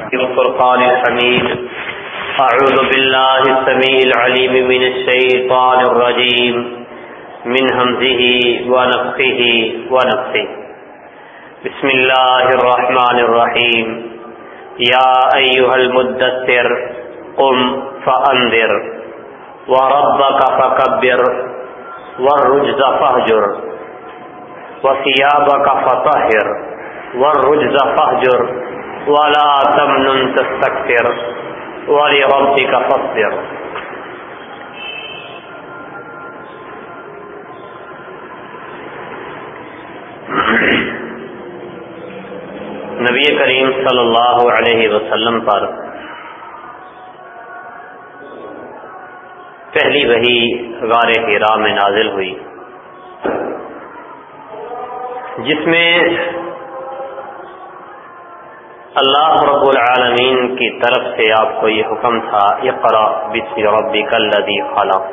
الفرقان الحميد. أعوذ بالله السميع العليم من الشيطان الرجيم. من همزه ونفخه ونفخه. بسم الله الرحمن الرحيم. يا أيها المدثر، قم فأنذر. وربك فكبر. والرجز فهجر وثيابك فطهر. والرجز فهجر ولا تمنن تستكثر ولربك فاصبر. نبی کریم صلی اللہ علیہ وسلم پر پہلی وہی غار ہیرا میں نازل ہوئی، جس میں اللہ رب العالمین کی طرف سے آپ کو یہ حکم تھا اقرا بسم ربک الذی خلق.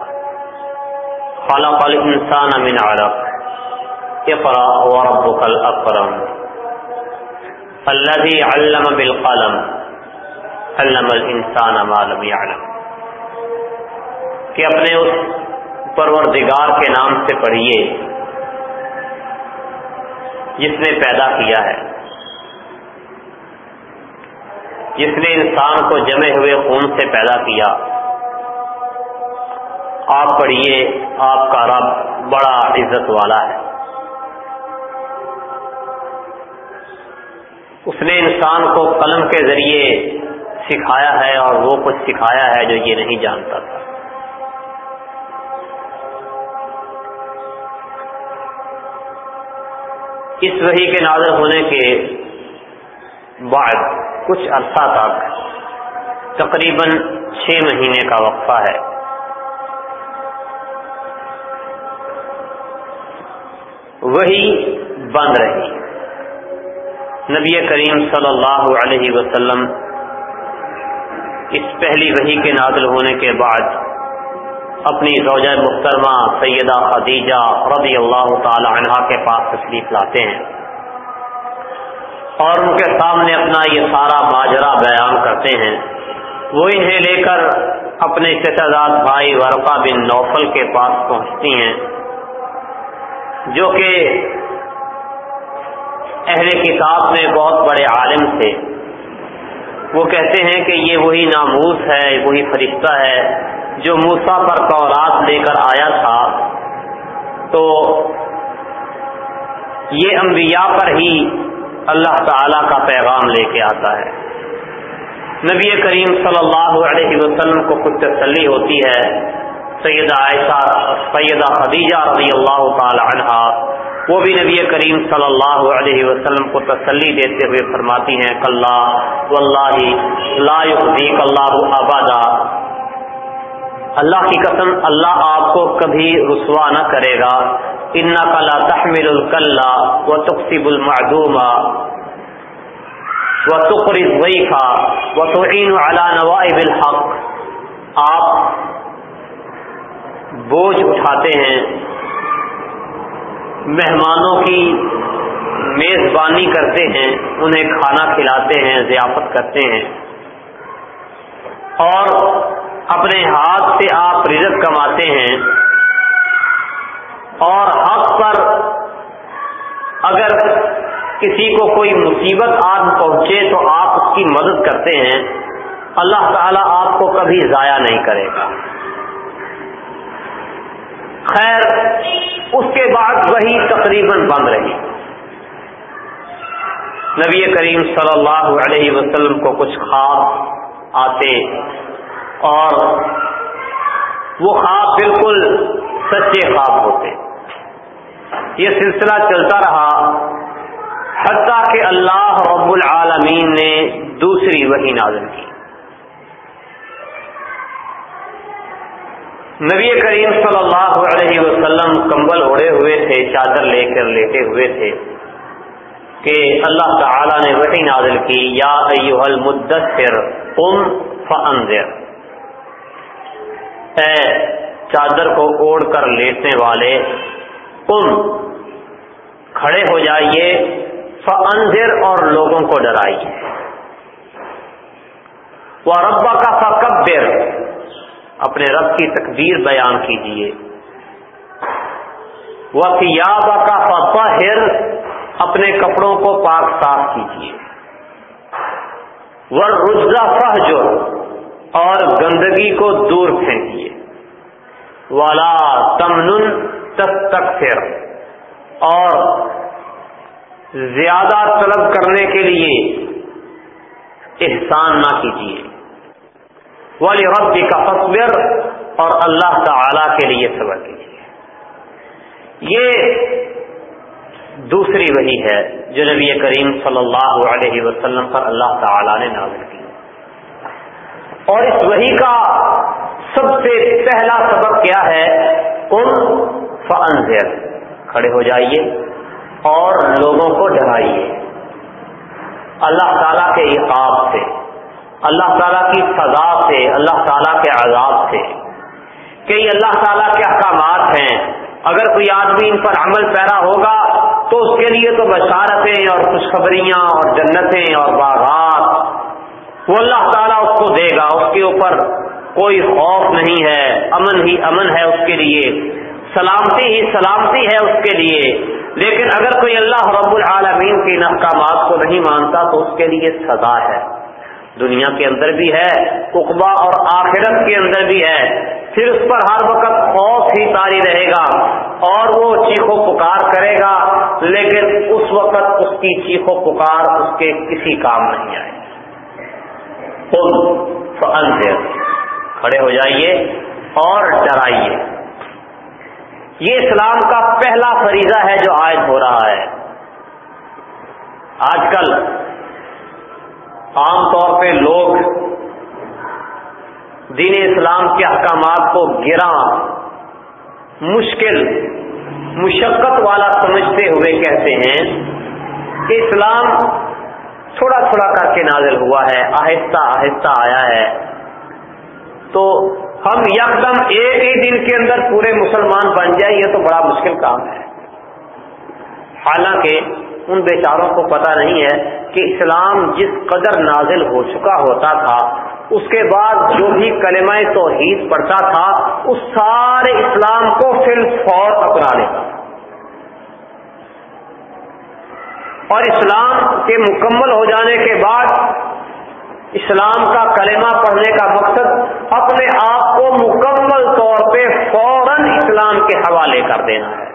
خلق الانسان من علق. اقرا وربک الاکرم. الذي علم بالقلم. علم الانسان ما لم يعلم. کہ اپنے اس پروردگار کے نام سے پڑھیے، جس نے پیدا کیا ہے۔ جس نے انسان کو جمے ہوئے خون سے پیدا کیا۔ آپ پڑھیے، آپ کا رب بڑا عزت والا ہے۔ اس نے انسان کو قلم کے ذریعے سکھایا ہے اور وہ کچھ سکھایا ہے جو یہ نہیں جانتا تھا۔ اس وحی کے نازل ہونے کے بعد کچھ عرصہ تک تقریباً چھ مہینے کا وقفہ ہے۔ وہی بند رہی۔ نبی کریم صلی اللہ علیہ وسلم اس پہلی وہی کے نازل ہونے کے بعد اپنی زوجہ محترمہ سیدہ خدیجہ رضی اللہ تعالی عنہ کے پاس تشریف لاتے ہیں۔ اور ان کے سامنے اپنا یہ سارا ماجرا بیان کرتے ہیں۔ وہ انہیں لے کر اپنے ستداد بھائی ورقا بن نوفل کے پاس پہنچتی ہیں، جو کہ اہل کتاب میں بہت بڑے عالم تھے۔ وہ کہتے ہیں کہ یہ وہی ناموس ہے، وہی فرشتہ ہے جو موسا پر تورات لے کر آیا تھا۔ تو یہ انبیاء پر ہی اللہ تعالی کا پیغام لے کے آتا ہے۔ نبی کریم صلی اللہ علیہ وسلم کو کچھ تسلی ہوتی ہے۔ سیدہ عائشہ، سیدہ خدیجہ رضی اللہ تعالی عنہ وہ بھی نبی کریم صلی اللہ علیہ وسلم کو تسلی دیتے ہوئے فرماتی ہیں کلّہ واللہ لا اللہ آبادا اللہ کی قسم اللہ آپ کو کبھی رسوا نہ کرے گا۔ ان کلا تحمل الکلّا و تقسیب المعدوما و تقرض و تعین نوائب الحق۔ آپ بوجھ اٹھاتے ہیں۔ مہمانوں کی میزبانی کرتے ہیں۔ انہیں کھانا کھلاتے ہیں، ضیافت کرتے ہیں۔ اور اپنے ہاتھ سے آپ رزق کماتے ہیں اور حق پر اگر کسی کو کوئی مصیبت آگ پہنچے تو آپ اس کی مدد کرتے ہیں، اللہ تعالیٰ آپ کو کبھی ضائع نہیں کرے گا۔ خیر، اس کے بعد وہی تقریباً بند رہی۔ نبی کریم صلی اللہ علیہ وسلم کو کچھ خواب آتے۔ اور وہ خواب بالکل سچے خواب ہوتے۔ یہ سلسلہ چلتا رہا۔ حتیٰ کہ اللہ رب العالمین نے دوسری وہی نازل کی۔ نبی کریم صلی اللہ علیہ وسلم کمبل اوڑے ہوئے تھے، چادر لے کر لیٹے ہوئے تھے کہ اللہ تعالی نے وہی نازل کی، یا ایوہ المدثر قم فانذر۔ اے چادر کو اوڑھ کر لیٹنے والے قم کھڑے ہو جائیے فانذر اور لوگوں کو ڈرائیے۔ وہ ربا کا فکبر اپنے رب کی تکبیر بیان کیجیے۔ وہ سیاب کا فہر اپنے کپڑوں کو پاک صاف کیجیے۔ وہ رجزا فہ اور گندگی کو دور پھینکیے۔ والا تمن تک اور زیادہ طلب کرنے کے لیے احسان نہ کیجیے۔ والی ربی کا فصبر اور اللہ تعالی کے لیے صبر کیجیے۔ یہ دوسری وہی ہے جو نبی کریم صلی اللہ علیہ وسلم پر اللہ تعالی نے نازل کی۔ اور اس وہی کا سب سے پہلا سبق کیا ہے؟ ان فنزر کھڑے ہو جائیے اور لوگوں کو ڈرائیے۔ اللہ تعالیٰ کے عقاب سے، اللہ تعالیٰ کی سزا سے، اللہ تعالیٰ کے عذاب سے۔ کہ یہ اللہ تعالیٰ کے احکامات ہیں۔ اگر کوئی آدمی ان پر عمل پیرا ہوگا تو اس کے لیے تو بشارتیں اور خوشخبریاں اور جنتیں اور باغات وہ اللہ تعالیٰ اس کو دے گا، اس کے اوپر کوئی خوف نہیں ہے، امن ہی امن ہے اس کے لیے۔ سلامتی ہی سلامتی ہے اس کے لیے۔ لیکن اگر کوئی اللہ رب العالمین کی احکامات کو نہیں مانتا تو اس کے لیے سزا ہے۔ دنیا کے اندر بھی ہے، اقبا اور آخرت کے اندر بھی ہے۔ پھر اس پر ہر وقت خوف ہی تاری رہے گا اور وہ چیخو پکار کرے گا، لیکن اس وقت اس کی چیخو پکار اس کے کسی کام نہیں آئے۔ کھڑے ہو جائیے اور ڈرائیے۔ یہ اسلام کا پہلا فریضہ ہے جو عائد ہو رہا ہے۔ آج کل عام طور پہ لوگ دین اسلام کے احکامات کو گرا، مشکل، مشقت والا سمجھتے ہوئے کہتے ہیں کہ اسلام تھوڑا تھوڑا کر کے نازل ہوا ہے، آہستہ آہستہ آیا ہے۔ تو ہم یکدم ایک ہی دن کے اندر پورے مسلمان بن جائیں، یہ تو بڑا مشکل کام ہے۔ حالانکہ ان بیچاروں کو پتا نہیں ہے کہ اسلام جس قدر نازل ہو چکا ہوتا تھا، اس کے بعد جو بھی کلمہ توحید پڑتا تھا، اس سارے اسلام کو فل فور اپنا لیتا اور اسلام کے مکمل ہو جانے کے بعد اسلام کا کلمہ پڑھنے کا مقصد اپنے آپ کو مکمل طور پہ فوراً اسلام کے حوالے کر دینا ہے۔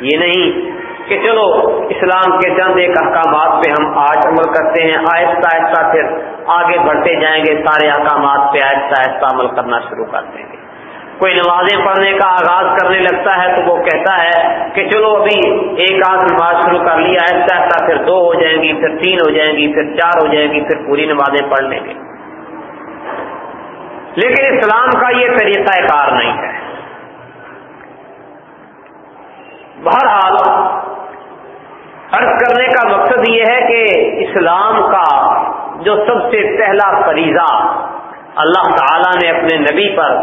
یہ نہیں کہ چلو اسلام کے چند ایک احکامات پہ ہم آج عمل کرتے ہیں، آہستہ آہستہ پھر آگے بڑھتے جائیں گے، سارے احکامات پہ آہستہ آہستہ عمل کرنا شروع کر دیں گے۔ کوئی نمازیں پڑھنے کا آغاز کرنے لگتا ہے تو وہ کہتا ہے کہ چلو ابھی ایک آدھ نماز شروع کر لیا ایسا ایسا پھر دو ہو جائیں گی، پھر تین ہو جائیں گی، پھر چار ہو جائیں گی، پھر پوری نمازیں پڑھ لیں گے۔ لیکن اسلام کا یہ طریقہ کار نہیں ہے۔ بہرحال، عرض کرنے کا مقصد یہ ہے کہ اسلام کا جو سب سے پہلا فریضہ اللہ تعالی نے اپنے نبی پر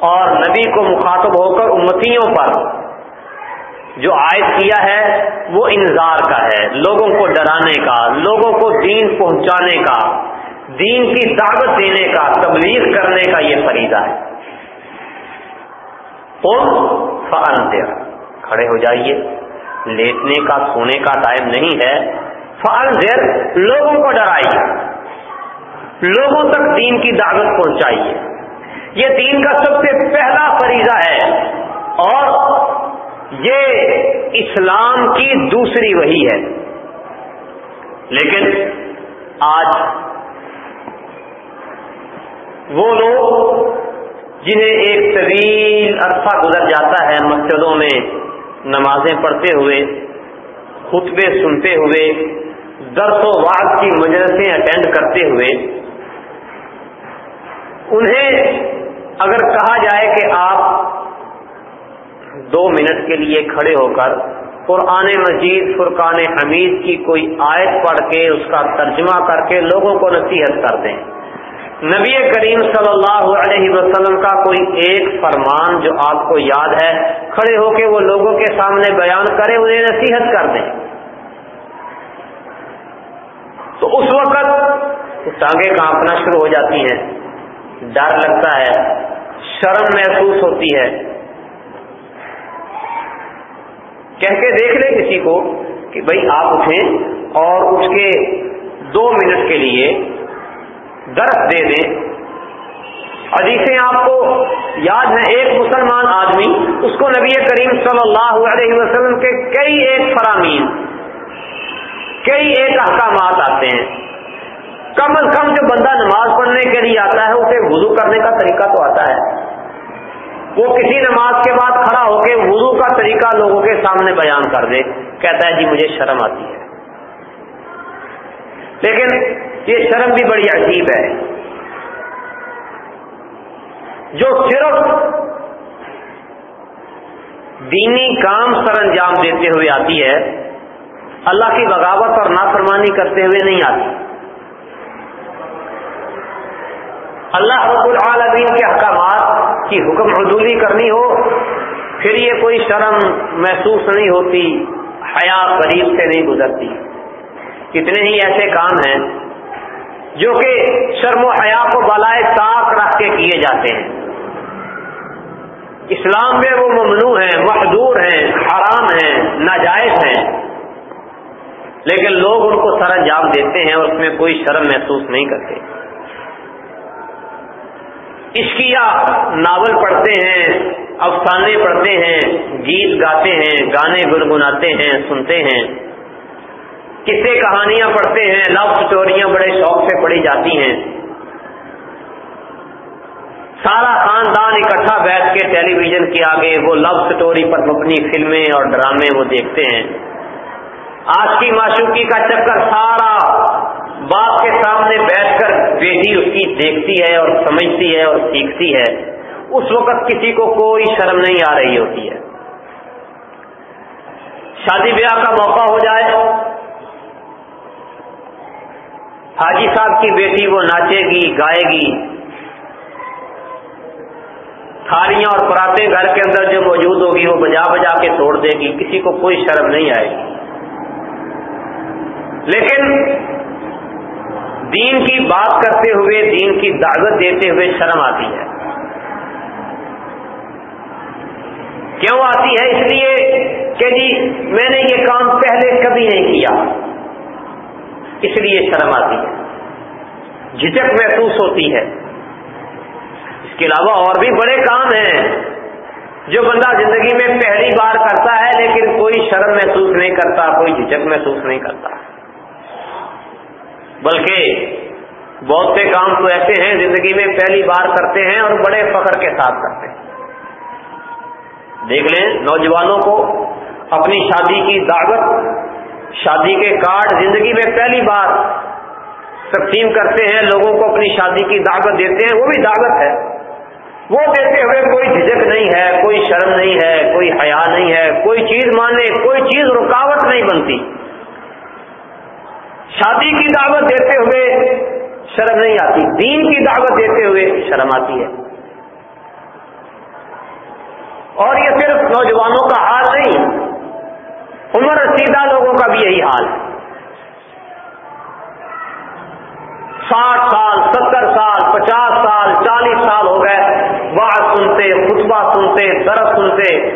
اور نبی کو مخاطب ہو کر امتیوں پر جو عائد کیا ہے، وہ انذار کا ہے۔ لوگوں کو ڈرانے کا، لوگوں کو دین پہنچانے کا، دین کی دعوت دینے کا، تبلیغ کرنے کا یہ فریضہ ہے۔ فن دیر کھڑے ہو جائیے۔ لیٹنے کا، سونے کا ٹائم نہیں ہے۔ فن دیر لوگوں کو ڈرائیے۔ لوگوں تک دین کی دعوت پہنچائیے۔ یہ دین کا سب سے پہلا فریضہ ہے اور یہ اسلام کی دوسری وہی ہے۔ لیکن آج وہ لوگ جنہیں ایک طویل عرصہ گزر جاتا ہے مسجدوں میں نمازیں پڑھتے ہوئے، خطبے سنتے ہوئے، درس و واق کی مجلسیں اٹینڈ کرتے ہوئے، انہیں اگر کہا جائے کہ آپ دو منٹ کے لیے کھڑے ہو کر قرآن مجید، فرقان حمید کی کوئی آیت پڑھ کے اس کا ترجمہ کر کے لوگوں کو نصیحت کر دیں۔ نبی کریم صلی اللہ علیہ وسلم کا کوئی ایک فرمان جو آپ کو یاد ہے، کھڑے ہو کے وہ لوگوں کے سامنے بیان کرے، انہیں نصیحت کر دیں۔ تو اس وقت ٹانگیں کانپنا شروع ہو جاتی ہیں۔ ڈر لگتا ہے۔ شرم محسوس ہوتی ہے۔ کہہ کے دیکھ لیں کسی کو کہ بھائی آپ اٹھیں اور اس کے دو منٹ کے لیے درس دے دیں۔ حدیثیں آپ کو یاد ہیں، ایک مسلمان آدمی، اس کو نبی کریم صلی اللہ علیہ وسلم کے کئی ایک فرامین، کئی ایک احکامات آتے ہیں۔ کم از کم جو بندہ نماز پڑھنے کے لیے آتا ہے، اسے وضو کرنے کا طریقہ تو آتا ہے۔ وہ کسی نماز کے بعد کھڑا ہو کے وضو کا طریقہ لوگوں کے سامنے بیان کر دے، کہتا ہے جی مجھے شرم آتی ہے۔ لیکن یہ شرم بھی بڑی عجیب ہے۔ جو صرف دینی کام سر انجام دیتے ہوئے آتی ہے، اللہ کی بغاوت اور نافرمانی کرتے ہوئے نہیں آتی۔ اللہ رب العالمین کے احکامات کی حکم حدودی کرنی ہو، پھر یہ کوئی شرم محسوس نہیں ہوتی، حیا قریب سے نہیں گزرتی۔ کتنے ہی ایسے کام ہیں جو کہ شرم و حیا کو بالائے طاق رکھ کے کیے جاتے ہیں۔ اسلام میں وہ ممنوع ہیں محدور ہیں، حرام ہیں، ناجائز ہیں۔ لیکن لوگ ان کو سر انجام دیتے ہیں اور اس میں کوئی شرم محسوس نہیں کرتے۔ عشقیہ ناول پڑھتے ہیں، افسانے پڑھتے ہیں، گیت گاتے ہیں، گانے گنگناتے ہیں، سنتے ہیں۔ کسے کہانیاں پڑھتے ہیں لو اسٹوریاں بڑے شوق سے پڑھی جاتی ہیں۔ سارا خاندان اکٹھا بیٹھ کے ٹیلی ویژن کے آگے وہ لو سٹوری پر مبنی فلمیں اور ڈرامے وہ دیکھتے ہیں۔ آج کی معشوقی کا چکر سارا باپ کے سامنے بیٹھ کر بیٹی اس کی دیکھتی ہے اور سمجھتی ہے اور سیکھتی ہے، اس وقت کسی کو کوئی شرم نہیں آ رہی ہوتی ہے۔ شادی بیاہ کا موقع ہو جائے، حاجی صاحب کی بیٹی وہ ناچے گی، گائے گی۔ تھالیاں اور پراتے گھر کے اندر جو موجود ہوگی، وہ بجا بجا کے توڑ دے گی، کسی کو کوئی شرم نہیں آئے گی۔ لیکن دین کی بات کرتے ہوئے، دین کی دعوت دیتے ہوئے شرم آتی ہے۔ کیوں آتی ہے؟ اس لیے کہ جی میں نے یہ کام پہلے کبھی نہیں کیا۔ اس لیے شرم آتی ہے۔ جھجک محسوس ہوتی ہے۔ اس کے علاوہ اور بھی بڑے کام ہیں۔ جو بندہ زندگی میں پہلی بار کرتا ہے، لیکن کوئی شرم محسوس نہیں کرتا، کوئی جھجک محسوس نہیں کرتا۔ بلکہ بہت سے کام تو ایسے ہیں زندگی میں پہلی بار کرتے ہیں اور بڑے فخر کے ساتھ کرتے ہیں۔ دیکھ لیں، نوجوانوں کو اپنی شادی کی دعوت، شادی کے کارڈ زندگی میں پہلی بار تقسیم کرتے ہیں، لوگوں کو اپنی شادی کی دعوت دیتے ہیں، وہ بھی دعوت ہے۔ وہ دیتے ہوئے کوئی جھجک نہیں ہے، کوئی شرم نہیں ہے، کوئی حیا نہیں ہے، کوئی چیز ماننے کوئی چیز رکاوٹ نہیں بنتی۔ شادی کی دعوت دیتے ہوئے شرم نہیں آتی۔ دین کی دعوت دیتے ہوئے شرم آتی ہے۔ اور یہ صرف نوجوانوں کا حال نہیں، عمر رسیدہ لوگوں کا بھی یہی حال ہے۔ ساٹھ سال، ستر سال، پچاس سال، چالیس سال ہو گئے۔ بات سنتے، خطبہ سنتے درد سنتے۔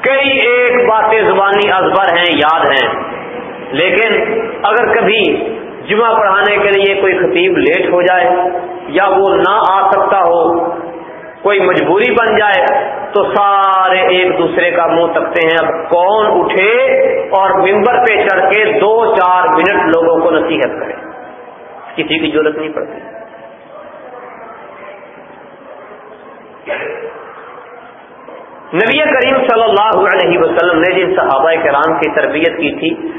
کئی ایک باتیں زبانی ازبر ہیں، یاد ہیں۔ لیکن اگر کبھی جمعہ پڑھانے کے لیے کوئی خطیب لیٹ ہو جائے یا وہ نہ آ سکتا ہو، کوئی مجبوری بن جائے، تو سارے ایک دوسرے کا منہ تکتے ہیں۔ اب کون اٹھے اور ممبر پہ چڑھ کے دو چار منٹ لوگوں کو نصیحت کرے۔ کسی کی ضرورت نہیں پڑتی۔ نبی کریم صلی اللہ علیہ وسلم نے جن صحابہ کرام کی تربیت کی تھی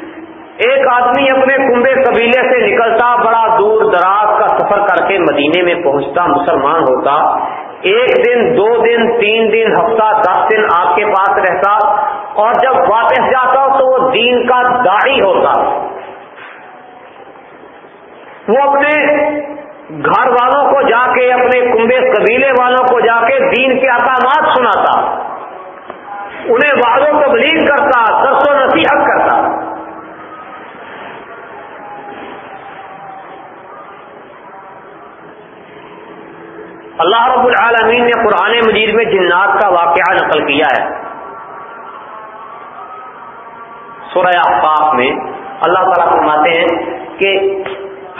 ایک آدمی اپنے کنبے قبیلے سے نکلتا، بڑا دور دراز کا سفر کر کے مدینے میں پہنچتا، مسلمان ہوتا۔ ایک دن، دو دن، تین دن، ہفتہ، دس دن آپ کے پاس رہتا اور جب واپس جاتا تو وہ دین کا داڑھی ہوتا۔ وہ اپنے گھر والوں کو جا کے، اپنے کنبے قبیلے والوں کو جا کے دین کے احکامات سناتا۔ انہیں وعدوں تبلیغ کرتا دس و نصیحت کرتا۔ اللہ رب العالمین نے قرآن مجید میں جنات کا واقعہ نقل کیا ہے۔ سورہ احقاف میں اللہ تعالیٰ فرماتے ہیں کہ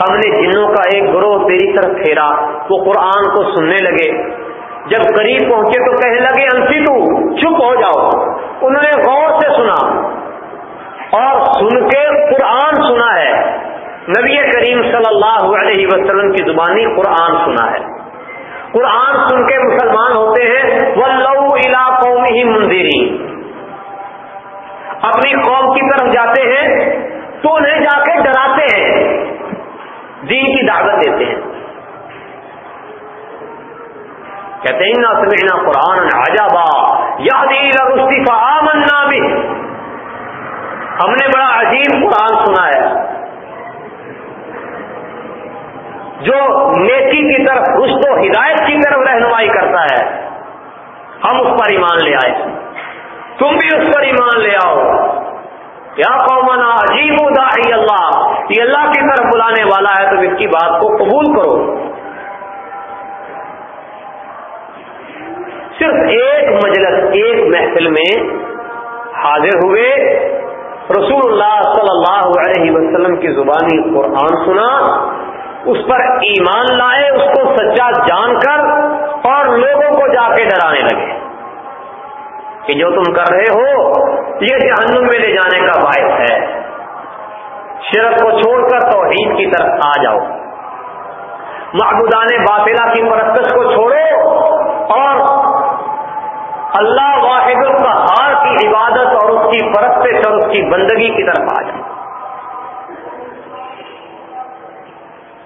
ہم نے جنوں کا ایک گروہ تیری طرف پھیرا، وہ قرآن کو سننے لگے۔ جب قریب پہنچے تو کہنے لگے، انسی تو چپ ہو جاؤ۔ انہوں نے غور سے سنا اور سن کے قرآن سنا ہے۔ نبی کریم صلی اللہ علیہ وسلم کی زبانی قرآن سنا ہے۔ قرآن سن کے مسلمان ہوتے ہیں۔ وہ لو علاقوں میں ہی منظری اپنی قوم کی طرف جاتے ہیں تو انہیں جا کے ڈراتے ہیں۔ دین کی دعوت دیتے ہیں۔ کہتے ہیں نا سمعنا قرآن عجبا۔ یادی لرستفا آمنا بھی ہم نے بڑا عجیب قرآن سنا ہے۔ جو نیکی کی طرف، رشت و ہدایت کی طرف رہنمائی کرتا ہے، ہم اس پر ایمان لے آئے۔ تم بھی اس پر ایمان لے آؤ۔ یا قومنا عجیب داعی اللہ۔ یہ اللہ کی طرف بلانے والا ہے تو اس کی بات کو قبول کرو۔ صرف ایک مجلس، ایک محفل میں حاضر ہوئے۔ رسول اللہ صلی اللہ علیہ وسلم کی زبانی قرآن سنا۔ اس پر ایمان لائے، اس کو سچا جان کر اور لوگوں کو جا کے ڈرانے لگے۔ کہ جو تم کر رہے ہو، یہ جہنم میں لے جانے کا باعث ہے۔ شرک کو چھوڑ کر توحید کی طرف آ جاؤ۔ معبودان باطلا کی مرکز کو چھوڑو اور اللہ واحد القہار کی عبادت اور اس کی پرست اور اس کی بندگی کی طرف آ جاؤ۔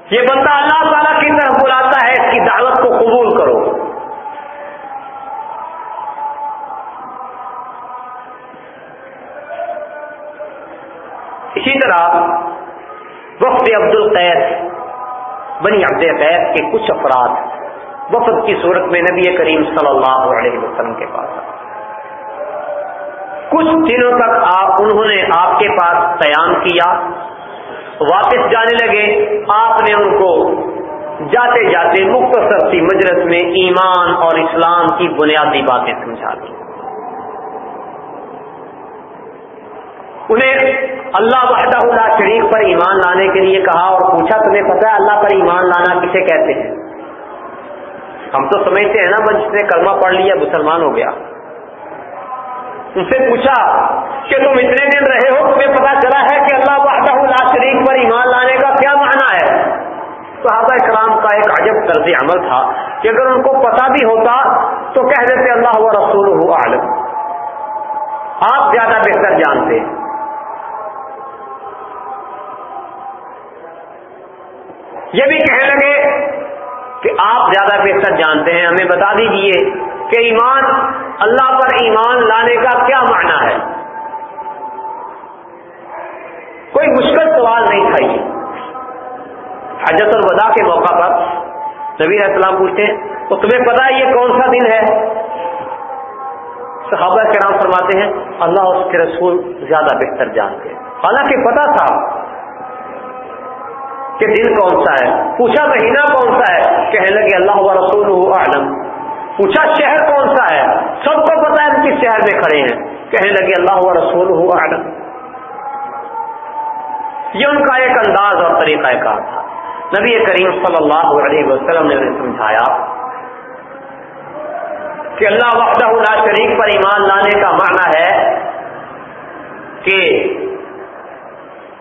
یہ بندہ اللہ تعالیٰ کی طرف بلاتا ہے، اس کی دعوت کو قبول کرو۔ اسی طرح وفد عبد القیس بنی عبد القیس کے کچھ افراد وفد کی صورت میں نبی کریم صلی اللہ علیہ وسلم کے پاس کچھ دنوں تک آپ، انہوں نے آپ کے پاس قیام کیا۔ واپس جانے لگے۔ آپ نے ان کو جاتے جاتے مختصر سی مجلس میں ایمان اور اسلام کی بنیادی باتیں سمجھا دی۔ انہیں اللہ وحدہ اللہ شریف پر ایمان لانے کے لیے کہا اور پوچھا، تمہیں پتا ہے اللہ پر ایمان لانا کسے کہتے ہیں؟ ہم تو سمجھتے ہیں نا جس نے کلمہ پڑھ لیا مسلمان ہو گیا۔ ان سے پوچھا کہ تم اتنے دن رہے ہو؟ تمہیں پتا چلا ہے کہ اللہ وحدہ اللہ شریف پر ایمان لانے کا کیا معنی ہے صحابہ کرام کا ایک عجب طرز عمل تھا کہ اگر ان کو پتا بھی ہوتا تو کہہ دیتے اللہ و رسول عالم آپ زیادہ بہتر جانتے۔ یہ بھی کہنے لگے کہ آپ زیادہ بہتر جانتے ہیں۔ ہمیں بتا دیجیے کہ ایمان، اللہ پر ایمان لانے کا کیا معنی ہے؟ کوئی مشکل سوال نہیں تھا یہ۔ حجت الوداع کے موقع پر نبی السلام پوچھتے ہیں، تو تمہیں پتا ہے یہ کون سا دن ہے؟ صحابہ کے نام فرماتے ہیں، اللہ اس کے رسول زیادہ بہتر جانتے ہیں. حالانکہ پتا تھا کہ دن کون سا ہے۔ پوچھا مہینہ کون سا ہے؟ کہنے لگے، اللہ و رسول عالم پوچھا شہر کون سا ہے؟ سب کو پتا ہے کس شہر میں کھڑے ہیں۔ کہنے لگے، اللہ و رسول عالم یہ ان کا ایک انداز اور طریقہ کار تھا۔ نبی کریم صلی اللہ علیہ وسلم نے انہیں سمجھایا کہ اللہ وحدہ اللہ شریف پر ایمان لانے کا معنی ہے کہ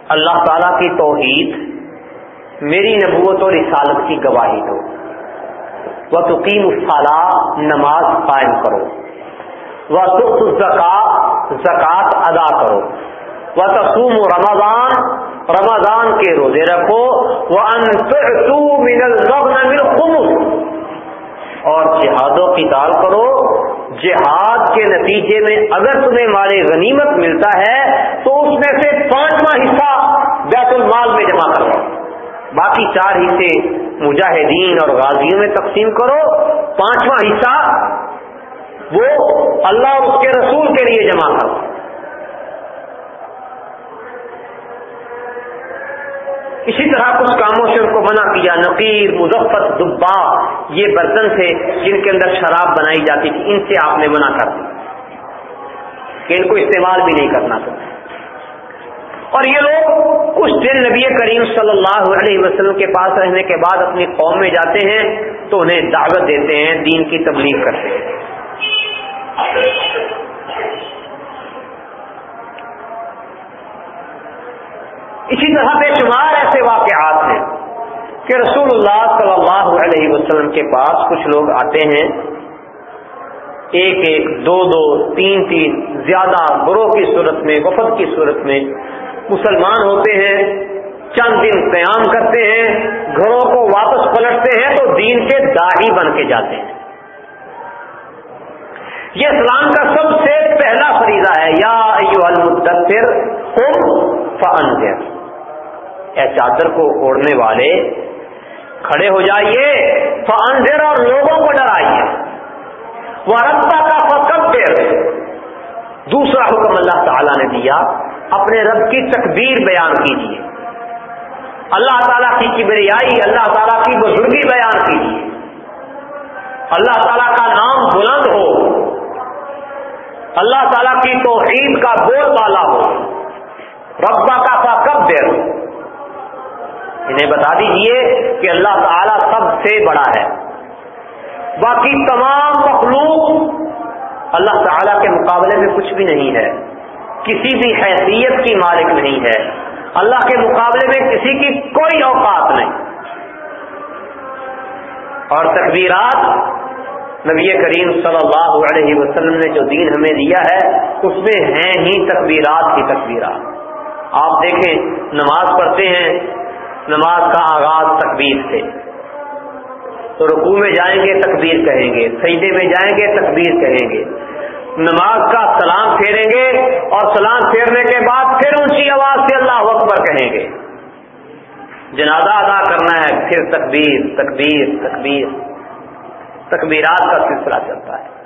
اللہ تعالی کی توحید میری نبوت اور رسالت کی گواہی دو۔ وہ تقیم الصلاح نماز قائم کرو۔ وہ تخت زکات ادا کرو۔ وہ تسوم رمضان رمضان کے روزے رکھو وہ اور جہادوں کی دال کرو، جہاد کے نتیجے میں اگر تمہیں مارے غنیمت ملتا ہے، تو اس میں سے پانچواں حصہ بیت المال میں جمع کرو۔ باقی چار حصے مجاہدین اور غازیوں میں تقسیم کرو۔ پانچواں حصہ وہ اللہ اور اس کے رسول کے لیے جمع کرو۔ اسی طرح کچھ کاموں سے ان کو منع کیا، نقیر مظفت دبا یہ برتن تھے جن کے اندر شراب بنائی جاتی تھی، ان سے آپ نے منع کر دیا کہ ان کو استعمال بھی نہیں کرنا تھا۔ اور یہ لوگ کچھ دن نبی کریم صلی اللہ علیہ وسلم کے پاس رہنے کے بعد اپنی قوم میں جاتے ہیں تو انہیں دعوت دیتے ہیں، دین کی تبلیغ کرتے ہیں۔ اسی طرح بے شمار ایسے واقعات ہیں کہ رسول اللہ صلی اللہ علیہ وسلم کے پاس کچھ لوگ آتے ہیں، ایک ایک، دو دو، تین تین، زیادہ گروہ کی صورت میں، وفد کی صورت میں مسلمان ہوتے ہیں، چند دن قیام کرتے ہیں، گھروں کو واپس پلٹتے ہیں تو دین کے داہی بن کے جاتے ہیں۔ یہ اسلام کا سب سے پہلا فریضہ ہے، یا المدثر فانذر۔ اے چادر کو اوڑھنے والے کھڑے ہو جائیے، فانذر اور لوگوں کو ڈرائیے۔ وہ ربا کا فکبر دوسرا حکم اللہ تعالی نے دیا، اپنے رب کی تکبیر بیان کیجیے۔ اللہ تعالیٰ کی کبریائی، اللہ تعالیٰ کی بزرگی بیان کیجیے۔ اللہ تعالیٰ کا نام بلند ہو۔ اللہ تعالیٰ کی توحید کا بول بالا ہو۔ ربا کا فا کب دیر انہیں بتا دیجیے کہ اللہ تعالیٰ سب سے بڑا ہے۔ باقی تمام مخلوق اللہ تعالیٰ کے مقابلے میں کچھ بھی نہیں ہے۔ کسی بھی حیثیت کی مالک نہیں ہے۔ اللہ کے مقابلے میں کسی کی کوئی اوقات نہیں۔ اور تقبیرات نبی کریم صلی اللہ علیہ وسلم نے جو دین ہمیں دیا ہے، اس میں ہیں ہی تقبیرات کی تقبیرات آپ دیکھیں، نماز پڑھتے ہیں نماز کا آغاز تکبیر سے۔ تو رکوع میں جائیں گے تکبیر کہیں گے، سجدے میں جائیں گے تکبیر کہیں گے۔ نماز کا سلام پھیریں گے اور سلام پھیرنے کے بعد پھر اونچی آواز سے اللہ اکبر کہیں گے۔ جنازہ ادا کرنا ہے، پھر تکبیر تکبیر تکبیر۔ تکبیرات کا سلسلہ چلتا ہے۔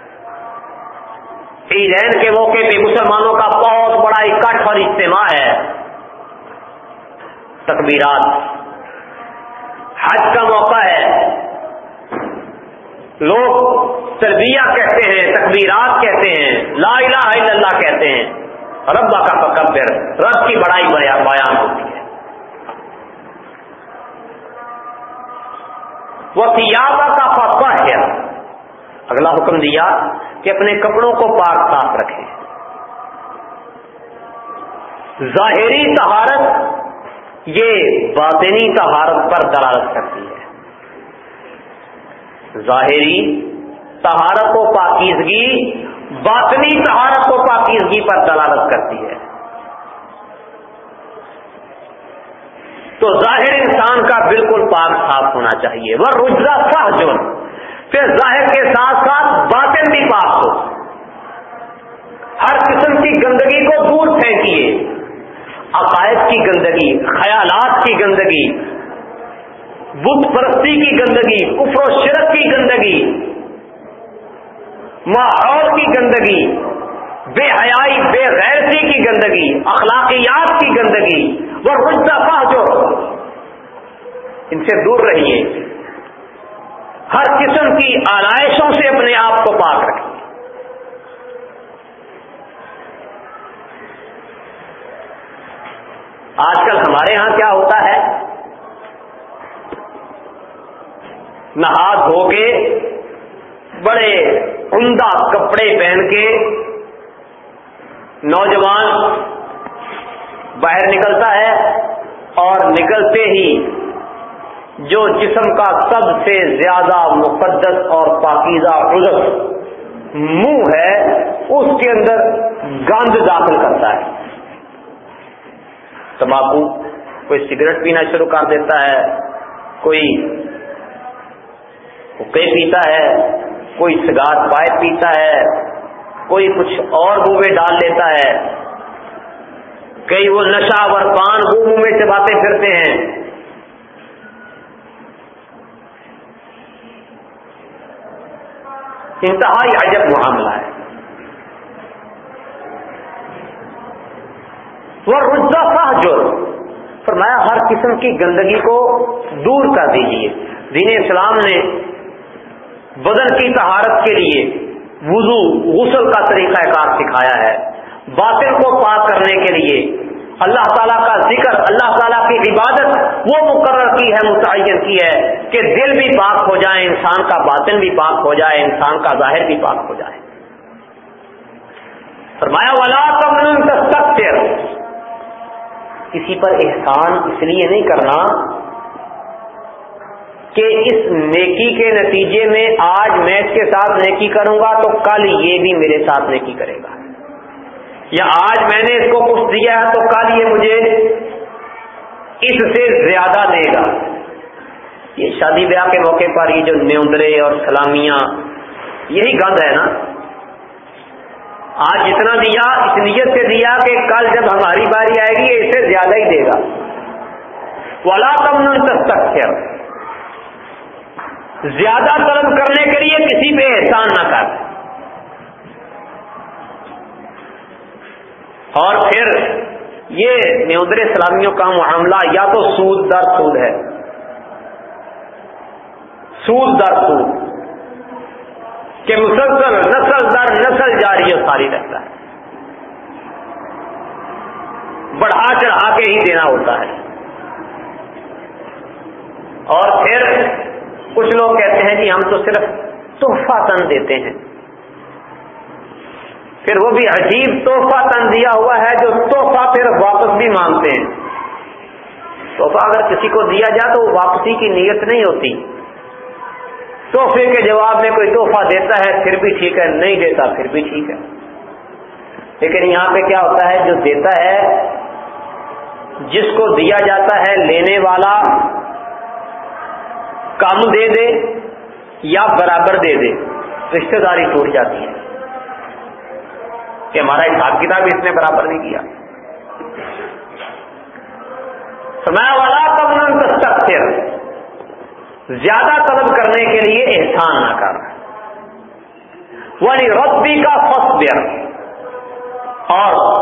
عیدین کے موقع پہ مسلمانوں کا بہت بڑا اکٹھ اور اجتماع ہے۔ تکبیرات۔ حج کا موقع ہے۔ لوگ تربیہ کہتے ہیں، تکبیرات کہتے ہیں، لا الہ الا اللہ کہتے ہیں۔ رب کا فکبر، رب کی بڑائی بیان ہوتی ہے۔ وہ سیابہ کا فقہ ہے۔ اگلا حکم دیا کہ اپنے کپڑوں کو پاک صاف رکھیں۔ ظاہری طہارت یہ باطنی طہارت پر دلالت کرتی ہے۔ ظاہری طہارت و پاکیزگی، باطنی طہارت و پاکیزگی پر دلالت کرتی ہے۔ تو ظاہر انسان کا بالکل پاک صاف ہونا چاہیے۔ وہ رجرا سہ جو پھر ظاہر کے ساتھ ساتھ باطن بھی پاک ہو۔ ہر قسم کی گندگی کو دور پھینکیے۔ عقائد کی گندگی، خیالات کی گندگی بت پرستی کی گندگی، کفر و شرک کی گندگی، ماحول کی گندگی، بے حیائی، بے غیرتی کی گندگی، اخلاقیات کی گندگی، وہ رشتہ جو ان سے دور رہیے۔ ہر قسم کی آلائشوں سے اپنے آپ کو پاک رکھیے۔ آج کل ہمارے ہاں کیا ہوتا ہے؟ نہا دھو کے بڑے عمدہ کپڑے پہن کے نوجوان باہر نکلتا ہے اور نکلتے ہی جو جسم کا سب سے زیادہ مقدس اور پاکیزہ عزت منہ ہے، اس کے اندر گند داخل کرتا ہے۔ تمباکو کوئی سگریٹ پینا شروع کر دیتا ہے، کوئی پیتا ہے، کوئی سگار پائپ پیتا ہے، کوئی کچھ اور منہ میں ڈال لیتا ہے۔ کئی وہ نشہ ور پان وہ منہ میں سے باتیں پھرتے ہیں۔ انتہائی عجب معاملہ ہے۔ وہ رجا جو فرمایا، ہر قسم کی گندگی کو دور کر دیجیے دین اسلام نے بدن کی طہارت کے لیے وضو، غسل کا طریقہ کار سکھایا ہے۔ باطن کو پاک کرنے کے لیے اللہ تعالیٰ کا ذکر، اللہ تعالیٰ کی عبادت وہ مقرر کی ہے، متعین کی ہے کہ دل بھی پاک ہو جائے، انسان کا باطن بھی پاک ہو جائے، انسان کا ظاہر بھی پاک ہو جائے۔ فرمایا والا تم کسی پر احسان اس لیے نہیں کرنا کہ اس نیکی کے نتیجے میں آج میں اس کے ساتھ نیکی کروں گا تو کل یہ بھی میرے ساتھ نیکی کرے گا۔ یا آج میں نے اس کو کچھ دیا ہے تو کل یہ مجھے اس سے زیادہ دے گا۔ یہ شادی بیاہ کے موقع پر یہ جو نیوندرے اور سلامیاں، یہی گند ہے نا۔ آج جتنا دیا، اس نیت سے دیا کہ کل جب ہماری باری آئے گی یہ اس سے زیادہ ہی دے گا۔ ولا کم تک زیادہ طلب کرنے کے لیے کسی پہ احسان نہ کر۔ اور پھر یہ نیودر سلامیوں کا معاملہ، یا تو سود در سود ہے۔ سود در سود۔ کہ مسلسل نسل در نسل جاری اور ساری رہتا ہے۔ بڑھا چڑھا کے ہی دینا ہوتا ہے۔ اور پھر کچھ لوگ کہتے ہیں کہ ہم تو صرف تحفہ تن دیتے ہیں۔ پھر وہ بھی عجیب تحفہ تن دیا ہوا ہے جو تحفہ پھر واپس بھی مانگتے ہیں۔ تحفہ اگر کسی کو دیا جائے تو وہ واپسی کی نیت نہیں ہوتی۔ تحفے کے جواب میں کوئی تحفہ دیتا ہے، پھر بھی ٹھیک ہے، نہیں دیتا پھر بھی ٹھیک ہے۔ لیکن یہاں پہ کیا ہوتا ہے، جو دیتا ہے، جس کو دیا جاتا ہے، لینے والا کم دے دے یا برابر دے دے رشتے داری ٹوٹ جاتی ہے۔ کہ ہمارا حساب کتاب اس نے برابر نہیں کیا۔ سمے والا تب زیادہ طلب کرنے کے لیے احسان نہ کر۔ یعنی ربی کا فصبر اور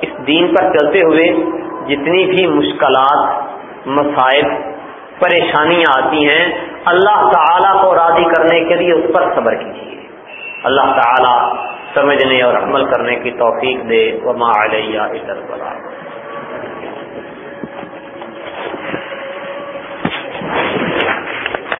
اس دین پر چلتے ہوئے جتنی بھی مشکلات، مسائل، پریشانیاں آتی ہیں، اللہ تعالیٰ کو راضی کرنے کے لیے اس پر صبر کیجیے۔ اللہ تعالیٰ سمجھنے اور عمل کرنے کی توفیق دے۔ وما علیہ ادھر بلا